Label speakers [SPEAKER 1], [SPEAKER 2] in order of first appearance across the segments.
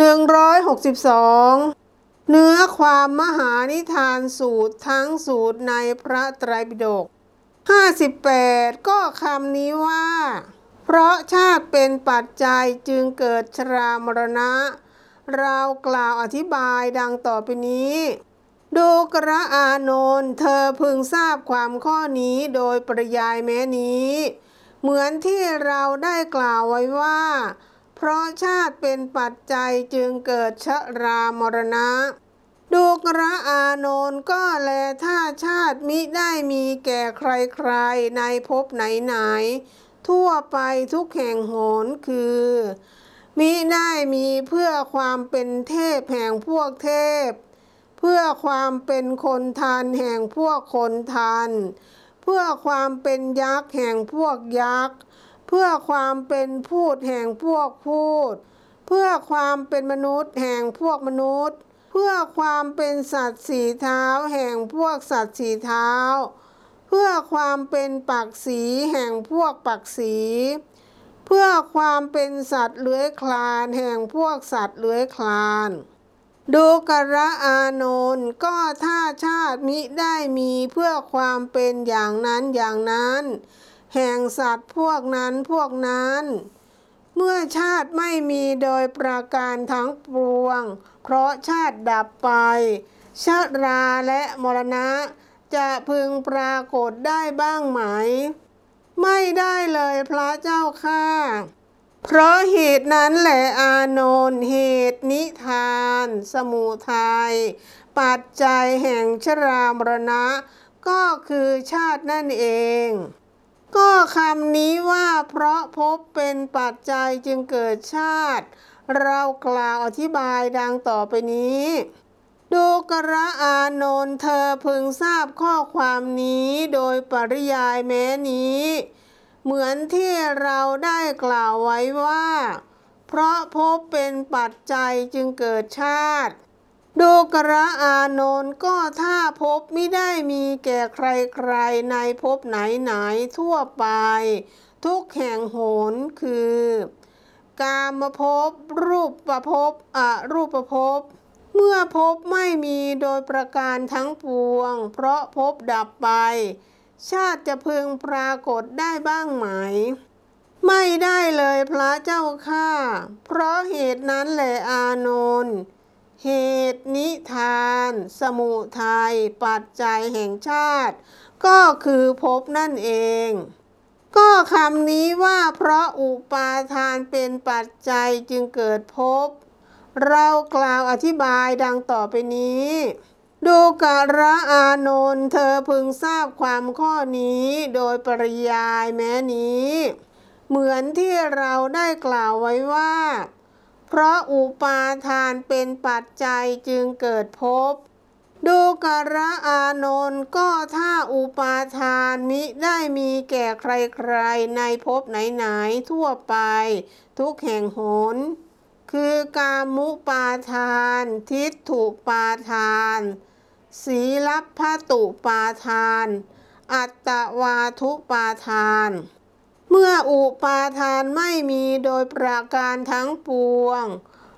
[SPEAKER 1] 162เนื้อความมหานิทานสูตรทั้งสูตรในพระไตรปิฎก58 ก็คำนี้ว่า เพราะชาติเป็นปัจจัยจึงเกิดชรามรณะ เรากล่าวอธิบายดังต่อไปนี้ดูกระอานนท์เธอพึงทราบความข้อนี้โดยปริยายแม้นี้ เหมือนที่เราได้กล่าวไว้ว่า เพราะชาติเป็นปัจจัยจึงเกิดชรามรณะ ดูกระอานนท์ก็แลถ้าชาติมิได้มีแก่ใครๆในภพไหนๆทั่วไปทุกแห่งโหนคือมิได้มีเพื่อความเป็นเทพแห่งพวกเทพ เพื่อความเป็นคนทันแห่งพวกคนทันเพื่อความเป็นยักษ์แห่งพวกยักษ์ เพื่อความเป็นพูดแห่งพวกพูด เพื่อความเป็นมนุษย์แห่งพวกมนุษย์ เพื่อความเป็นสัตว์สีเท้าแห่งพวกสัตว์สีเท้า เพื่อความเป็นปักสีแห่งพวกปักสี เพื่อความเป็นสัตว์เลื้อยคลานแห่งพวกสัตว์เลื้อยคลานดูกระอานนท์ก็ถ้าชาติมิได้มีเพื่อความเป็นอย่างนั้นอย่างนั้น แห่งสัตว์พวกนั้นพวกนั้น เมื่อชาติไม่มีโดยประการทั้งปวง เพราะชาติดับไป ชาราและมรณะ จะพึงปรากฏได้บ้างไหม ไม่ได้เลยพระเจ้าค่ะเพราะเหตุนั้นแหละอานนท์เหตุนิทาน สมุทัยปัจจัยแห่งชรามรณะ ก็คือชาตินั่นเอง ก็คำนี้ว่าเพราะพบเป็นปัจจัยจึงเกิดชาติ เรากล่าวอธิบายดังต่อไปนี้ดูกระอานนท์เธอพึงทราบข้อความนี้โดยปริยายแม้นี้ เหมือนที่เราได้กล่าวไว้ว่า เพราะพบเป็นปัจจัยจึงเกิดชาติ ดูกระอานนท์ก็ถ้าพบไม่ได้มีแก่ใครๆในภพไหนๆทั่วไป ทุกแห่งโหนคือ กามภพรูปประภพอรูปประภพเมื่อภพไม่มีโดยประการทั้งปวง เพราะภพดับไป ชาติจะพึงปรากฏได้บ้างไหม ไม่ได้เลยพระเจ้าข้าเพราะเหตุนั้นแหละอานนท์ เหตุนิทาน สมุทัยปัจจัยแห่งชาติ ก็คือภพนั่นเอง ก็คำนี้ว่าเพราะอุปาทานเป็นปัจจัยจึงเกิดภพเรากล่าวอธิบายดังต่อไปนี้ดูกระอานนท์เธอพึงทราบความข้อนี้โดยปริยายแม้นี้ เหมือนที่เราได้กล่าวไว้ว่า เพราะอุปาทานเป็นปัจจัยจึงเกิดภพดูกระอานนท์ก็ถ้าอุปาทานมิได้มีแก่ใครๆ ในภพไหนๆ ทั่วไป ทุกแห่งหน คือกามุปาทาน ทิฏฐุปาทาน ศีลัพพตุปาทาน อัตตวาทุปาทาน เมื่ออุปาทานไม่มีโดยประการทั้งปวง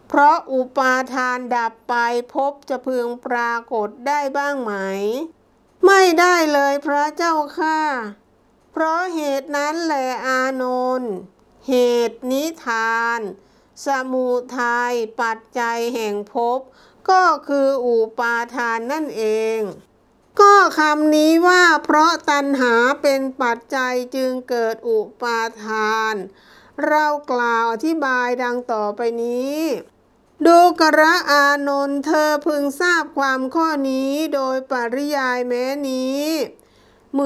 [SPEAKER 1] เพราะอุปาทานดับไปพบจะพึงปรากฏได้บ้างไหม ไม่ได้เลยพระเจ้าค่ะเพราะเหตุนั้นแหละอานนท์เหตุนิทาน สมุทัยปัจจัยแห่งภพก็คืออุปาทานนั่นเอง ก็คำนี้ว่าเพราะตัณหาเป็นปัจจัยจึงเกิดอุปาทาน เรากล่าวอธิบายดังต่อไปนี้ดูกระอานนท์เธอพึงทราบความข้อนี้โดยปริยายแม้นี้